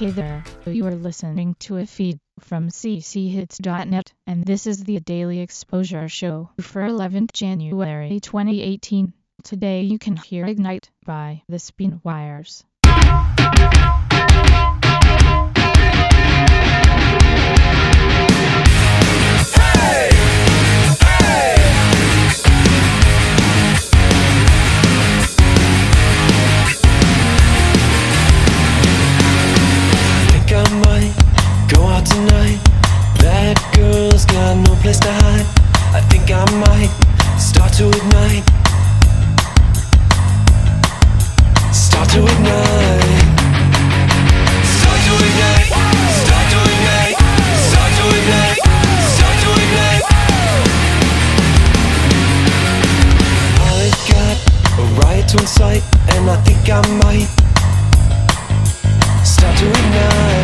Hey there, you are listening to a feed from cchits.net, and this is the Daily Exposure Show for 11th January 2018. Today you can hear Ignite by The Spin Wires. To incite, and I think I might start to ignite.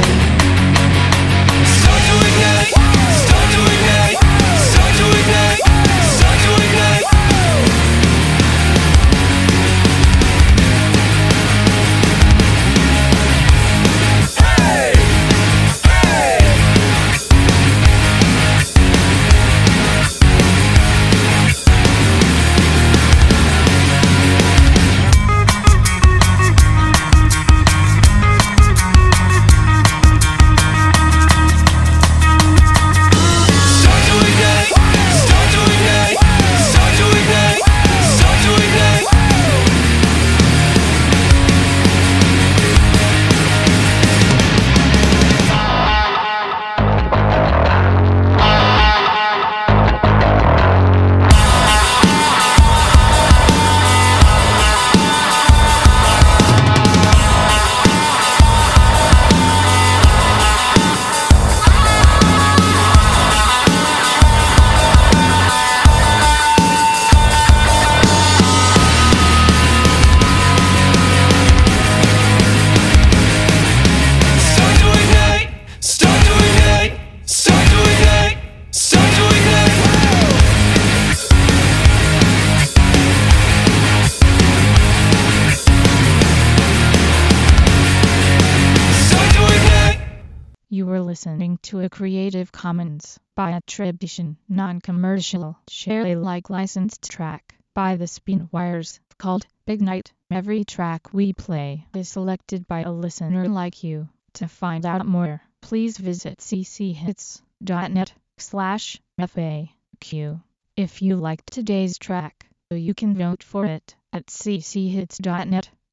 Listening to a Creative Commons by attribution, non-commercial, share Alike licensed track by The Spin Wires called Ignite. Every track we play is selected by a listener like you. To find out more, please visit cchits.net slash FAQ. If you liked today's track, you can vote for it at cchits.net